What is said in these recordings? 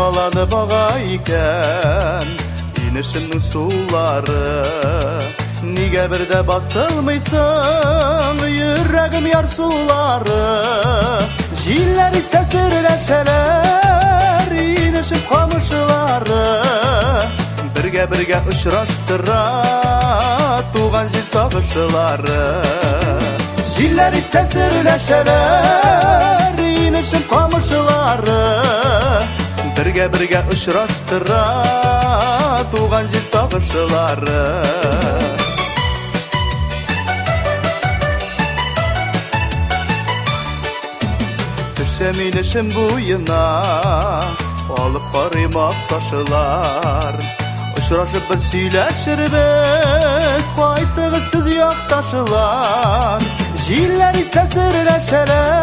Шымаланы баға икән Инешімнің сулары Неге бірді басылмайсын Үйіррәгім яр сулары Жиллер исә сүріләшәләр Инешім қамышылары бірге бергә ұшыраштыра Туган жил сағышылары Жиллер исә сүріләшәләр Инешім қамышылары Бірге бергә ұшырастыра Туған жер сағышылары Түрсе мейлі шым бойына Алып барым ақташылар Ұшырашып бір сүйләшір біз Байтығы сіз яқташылар Жиллер істесірләшірәр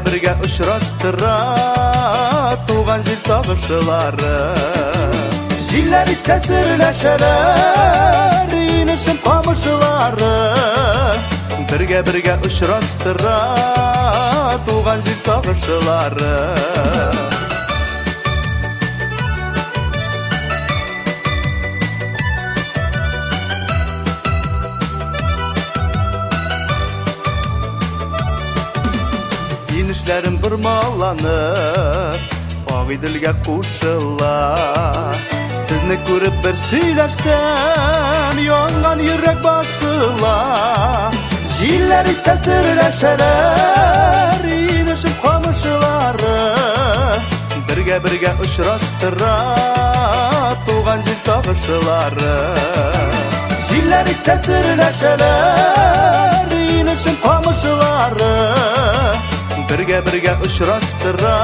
бергә очрак тора туган җир табышлары җилләр исә сөрләшәр инешен тамышлары бергә бергә очрак тора туган җир табышлары Күзләрем бырмаланы Агыйделгә кушыла Сезне күреп бер сөйләрсәм Яңган йөрәк басыла Җилләр исә сөрләшәләр Инешеп камышылары Бергә-бергә очраштыра Туган җир сагышылары Җилләр исә сөрләшәләр Инешеп камышылары бергә бергә очраштыра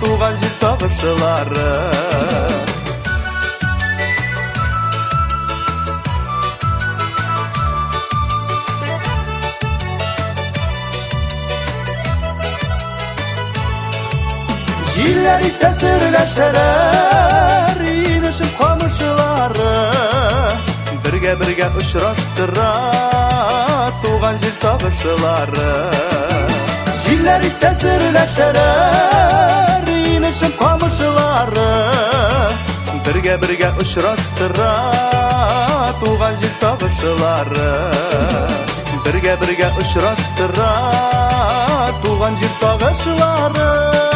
туган җир табышлары Җилләр исә сөрләшәләр, инешеп камышлары, бергә-бергә очраштыра туган җир табышлары. Күзләр исә сөреләшәләр, Инешем камышылары, Бергә-бергә очраштыра, Туған жер сағышылары. Бергә-бергә очраштыра, Туған жер сағышылары.